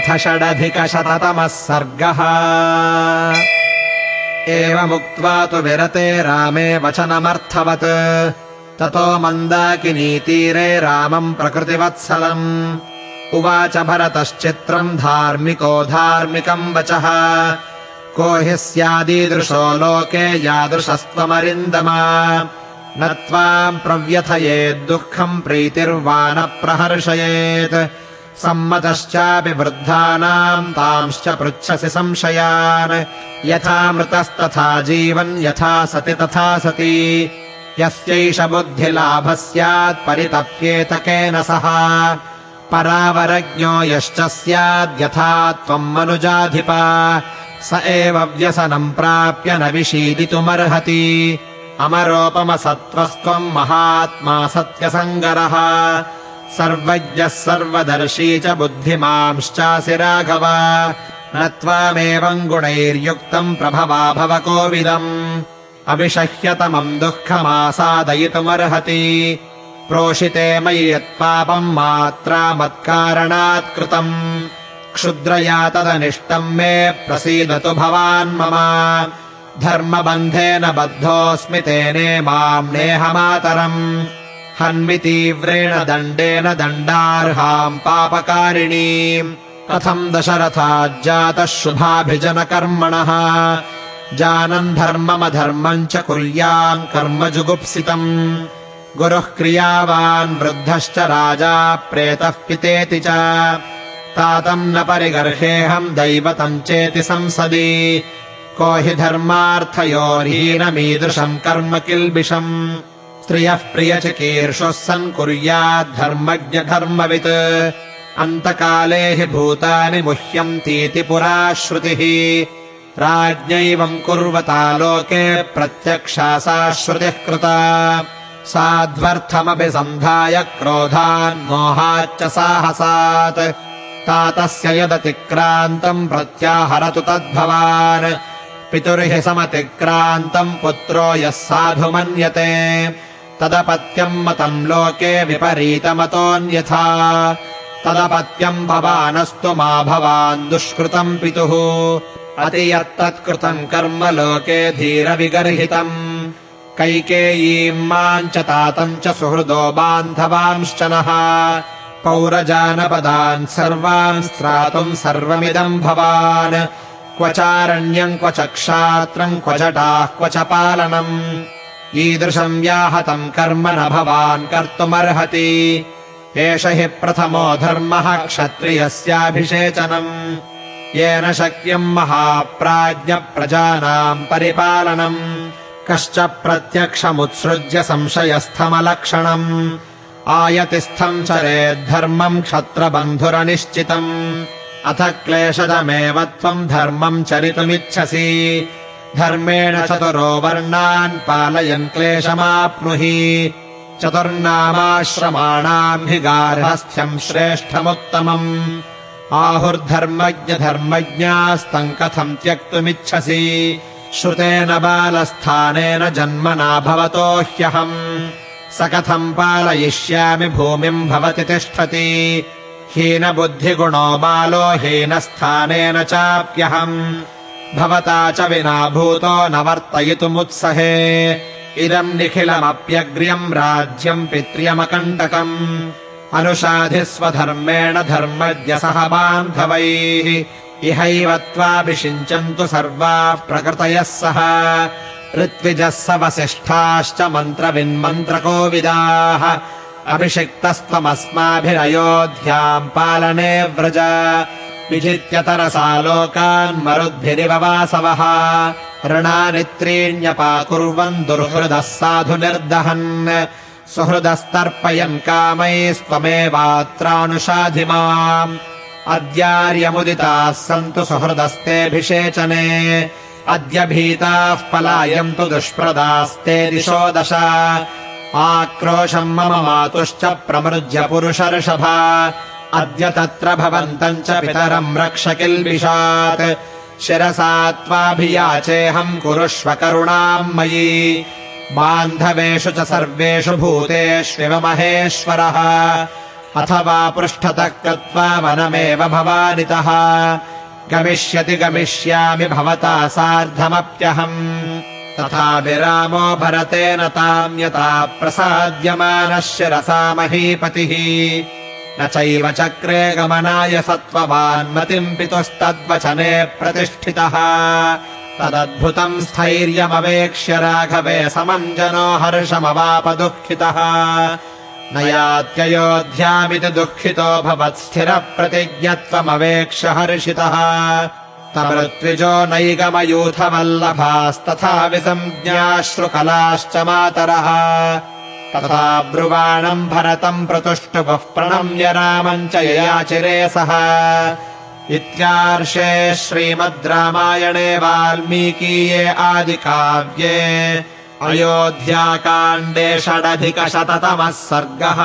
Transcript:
अथ षडधिकशततमः सर्गः। एवमुक्त्वा तु विरते रामे वचनमर्थवत्। ततो मन्दाकिनीतीरे रामम् प्रकृतिवत्सलम्। उवाच भरतश्चित्रम् धार्मिको धार्मिकम् वचः। को हि स्यादीदृशो लोके यादृशस्त्वमरिन्दमा। न त्वाम् प्रव्यथयेद्दुःखम् प्रीतिर्वा न प्रहर्षयेत् सम्मतश्चापि वृद्धानाम् तांश्च पृच्छसि संशयान्। यथा मृतस्तथा जीवन् यथा सति तथा सति। यस्यैष बुद्धिलाभः स्यात् परितप्येत केन सह। परावरज्ञो यश्च स्याद्यथा त्वम् मनुजाधिपा। स एव व्यसनम् प्राप्य न विशीदितुमर्हति। अमरोपमसत्त्वस्त्वम् महात्मा सत्यसङ्गरः सर्वज्ञः सर्वदर्शी च बुद्धिमांश्चासि राघव। न त्वामेवम् गुणैर्युक्तम् प्रभवा भव कोविदम्। अविषह्यतमम् दुःखमासादयितुमर्हति। प्रोषिते मयि यत्पापम् मात्रा मत्कारणात् कृतम्। क्षुद्रया तदनिष्टम् मे प्रसीदतु भवान् मम। धर्मबन्धेन बद्धोऽस्मि तेने माम् नेहमातरम्। हन्मि तीव्रेण दण्डेन दण्डार्हाम् पापकारिणीम्। कथम् दशरथाज्जातः शुभाभिजनकर्मणः जानन् धर्ममधर्मम् च कुर्याम् कर्म जुगुप्सितम्। गुरुः क्रियावान् वृद्धश्च राजा प्रेतः पितेति च। तातम् न परिगर्हेऽहम् दैवतम् चेति संसदि। को हि धर्मार्थयोर्हीनमीदृशम् कर्म किल्बिषम् स्त्रियः प्रियचिकीर्षुः सन् कुर्याद्धर्मज्ञधर्मवित् अन्तकाले हि भूतानि मुह्यन्तीति पुरा श्रुतिः। राज्ञैवम् कुर्वता लोके प्रत्यक्षा सा श्रुतिः कृता। साध्वर्थमपि सन्धाय क्रोधान्मोहाच्च साहसात्। तातस्य यदतिक्रान्तम् प्रत्याहरतु तद्भवान्। पितुर्हि समतिक्रान्तम् पुत्रो यः साधु मन्यते तदपत्यम् मतम् लोके विपरीतमतोऽन्यथा। तदपत्यम् भवानस्तु मा भवान् दुष्कृतम् पितुः। अतियत्तत्कृतम् कर्म लोके धीरविगर्हितम्। कैकेयीम् माम् च तातम् च सुहृदो बान्धवांश्च नः पौरजानपदान् सर्वान् स्त्रातुम् सर्वमिदम् भवान्। क्व चारण्यम् क्व च क्षात्रम् क्व जटाः क्व च पालनम् ईदृशम् व्याहतम् कर्म न भवान् कर्तुमर्हति। एष हि प्रथमो धर्मः क्षत्रियस्याभिषेचनम्। येन शक्यम् महाप्राज्ञप्रजानाम् परिपालनम्। कश्च प्रत्यक्षमुत्सृज्य संशयस्थमलक्षणम्। आयतिस्थम् चरेद्धर्मम् क्षत्रबन्धुरनिश्चितम्। अथ क्लेशदमेव त्वम् धर्मम् चरितुमिच्छसि धर्मेण चतुरो वर्णान् पालयन् क्लेशमाप्नुहि। चतुर्नामाश्रमाणाम् हि गार्हस्थ्यम् श्रेष्ठमुत्तमम्। आहुर्धर्मज्ञधर्मज्ञास्तम् कथम् त्यक्तुमिच्छसि। श्रुतेन बालस्थानेन जन्मना भवतो ह्यहम्। स कथम् पालयिष्यामि भूमिम् भवति तिष्ठति। हीनबुद्धिगुणो बालो हीनस्थानेन चाप्यहम् भवता च विना भूतो न वर्तयितुमुत्सहे। इदम् निखिलमप्यग्र्यम् राज्यम् पित्र्यमकण्टकम्। अनुषाधिस्वधर्मेण धर्मज्ञ सह बान्धवैः। इहैव त्वाभिषिञ्चन्तु सर्वाः प्रकृतयः सह। ऋत्विजः स वसिष्ठाश्च मन्त्रविन्मन्त्रकोविदाः। अभिषिक्तस्त्वमस्माभिरयोध्याम् पालने व्रज विजित्यतरसा लोकान् मरुद्भिरिव वासवः ऋणानि त्रीण्यपाकुर्वन् दुर्हृदः साधु निर्दहन् सुहृदस्तर्पयन् कामैस्त्वमेवात्रानुषाधि माम् अद्यार्यमुदिताः सन्तु सुहृदस्तेऽभिषेचने। अद्य भीताः पलायन्तु दुष्प्रदास्ते दिशो दश। आक्रोशम् मम मातुश्च प्रमृज्य पुरुषर्षभा अद्य तत्र भवन्तम् च पितरम् रक्ष किल्बिषात्। शिरसा त्वाभियाचेऽहम् कुरुष्व करुणाम् मयि। बान्धवेषु च सर्वेषु भूतेष्विव महेश्वरः। अथवा पृष्ठतः कृत्वा वनमेव भवानितः। गमिष्यति गमिष्यामि भवता सार्धमप्यहम् तथा विरामो भरतेन ताम् यथा प्रसाद्यमानः शिरसा महीपतिः न चैव चक्रे गमनाय सत्त्ववान्मतिम् पितुस्तद्वचने प्रतिष्ठितः। तदद्भुतम् स्थैर्यमवेक्ष्य राघवे समञ्जनो हर्षमवाप दुःखितः न यात्ययोध्यामिति दुःखितो भवत्स्थिरप्रतिज्ञत्वमवेक्ष्य हर्षितः। तमृत्विजो नैगमयूथवल्लभास्तथा विसञ्ज्ञाश्रुकलाश्च मातरः तथा ब्रुवाणम् भरतम् प्रतुष्टुपः प्रणम्य रामम् च ययाचिरे सः इत्यार्षे श्रीमद् रामायणे वाल्मीकीये आदिकाव्ये अयोध्याकाण्डे षडधिकशततमः सर्गः